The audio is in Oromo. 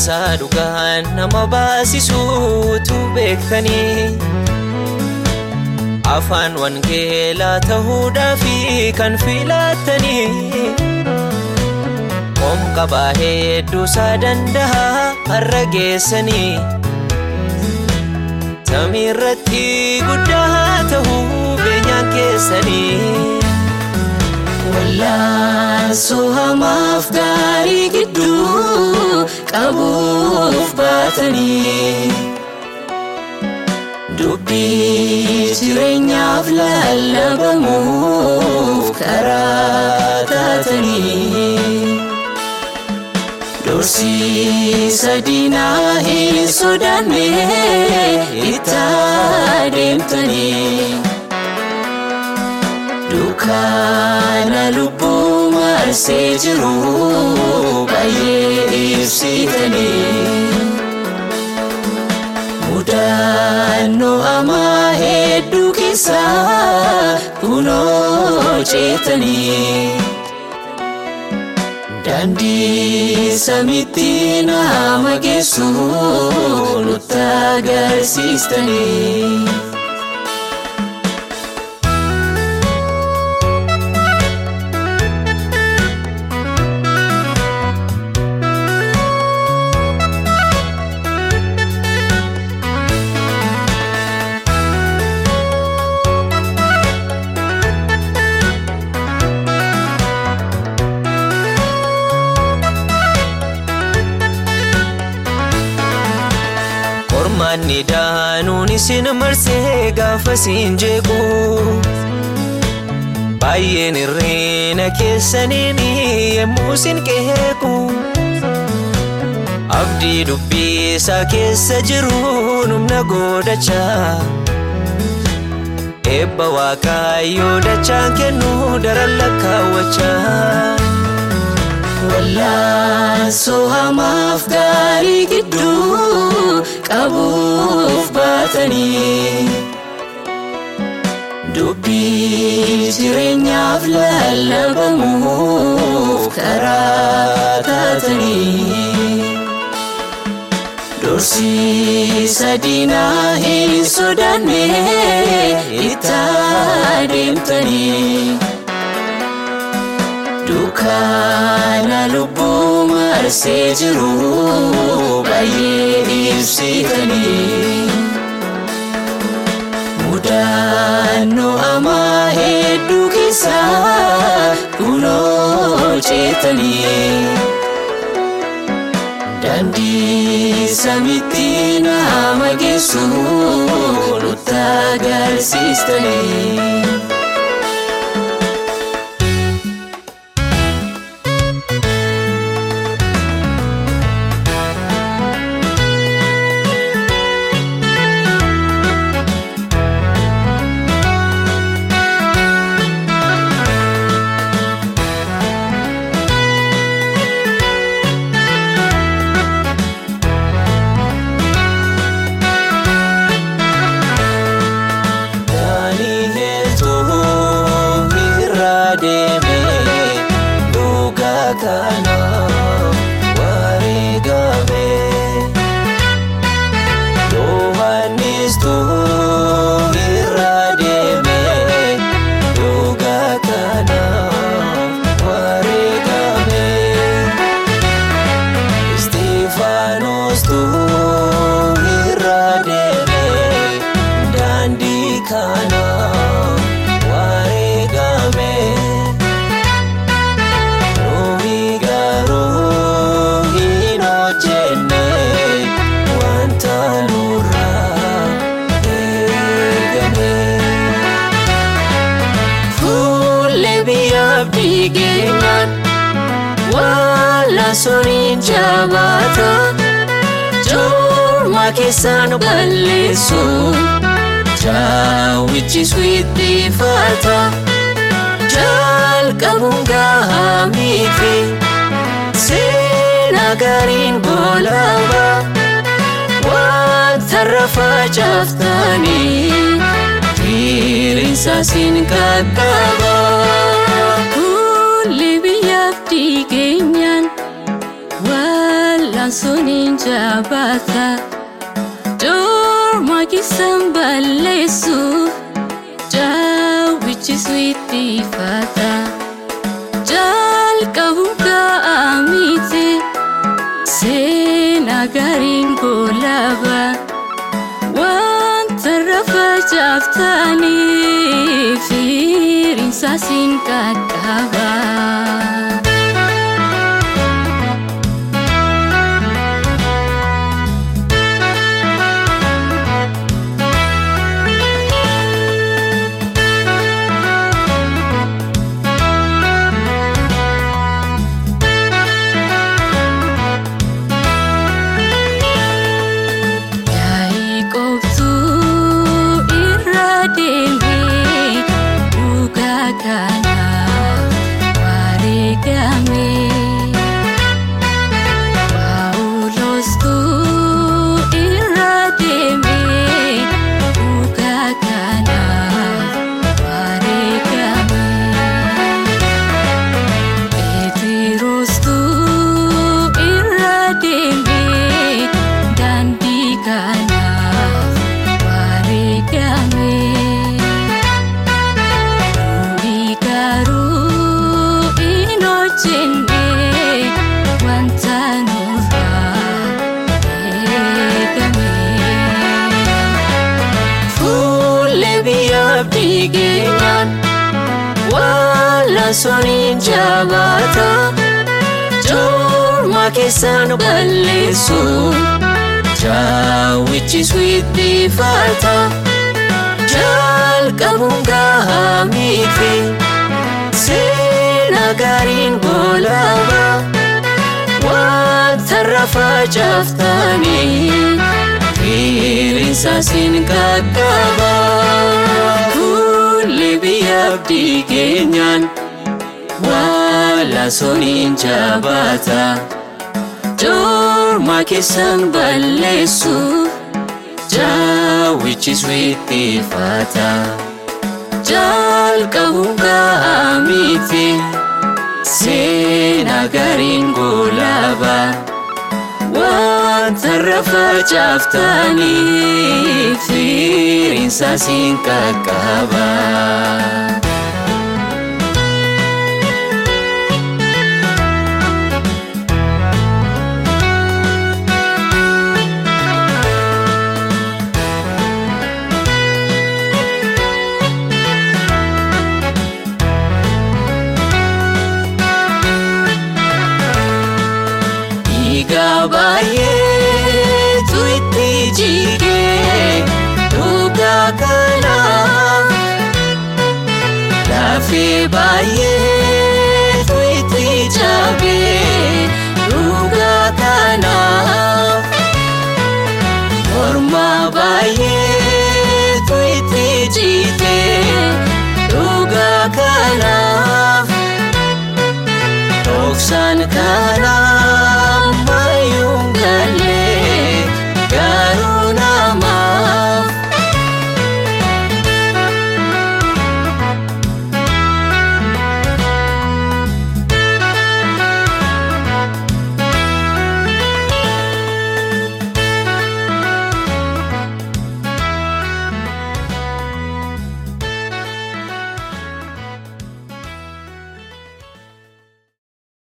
aarsaa dhugaan nama baasisuutu beektanii afaan wangeelaa ta'uudhaafi kan filattanii qomqabaa hedduusaa danda'a har'a geessanii samiirratti guddaa ta'uu beenyaan keessanii. Wallaansoo hamaaf gaarii gidduu qabuuf baatanii dubbii jireenyaaf lallabamuuf karaa taatanii dorsiisa diinaa hin sodaanne itti adeemtanii. Dukaana lubbuu marsee jiru baay'ee ibsitanii mudannoo hamaa hedduu keessaa kunoo ceetanii daandii samitti nama geessu nutti agarsiistanii. Daanuun isin marsee gaafa siin jeequ baay'een irreena keessaniin yemmuu sin qeequ abdii dubbii isaa keessa jiru humna godhachaa eebba waaqayyoo dachaan kennu daran lakkaawwachaa. Wallaansoo hamaaf gaarii gidduu qabuuf baatanii dubbii jireenyaaf lallabamuuf karaa taatanii dorsiisa diinaa hin sodaanne itti adeemtanii. Dukaana lubbuu marsee jiru baay'ee ibsitanii mudannoo hamaa hedduu keessaa kunoo ceetanii daandii samitti nama geessu nutti agarsiistanii. Soriin jabaata joormaa keessaan balleessu jaawwichisu itti faata jalqabuun gahaa miifi seenaa gaariin boolaaba wanta rafaa caaftanii diriirsa siin qaqqaba. suniinja baata Dorma kisan balleessu jawwichisu itti ifaata Jalqabuun kaa'amite seenaa gaariin goolaaba Wanta rafa jaaftaanii firiinsaasiin qaqqaba. Abdii keenyaan Waala soniin jabaata Joorma keessaan balleessuun Jaawwichisu itti fata. Jalqabuun gahaa miti Seenaa gaariin boolaba Wanta rafa jaaftanii Firiinsa siin qaqqaba Fuulli biyya abdii keenyaan Waala soniin jabaata Joorma keessan balleessuuf Jaawwichisu itti fata. Jalqabuun gahaa miti Seenaa gaariin goolaba Wanta rafa jaaftanii Firiinsa siin qaqqaba. Lafee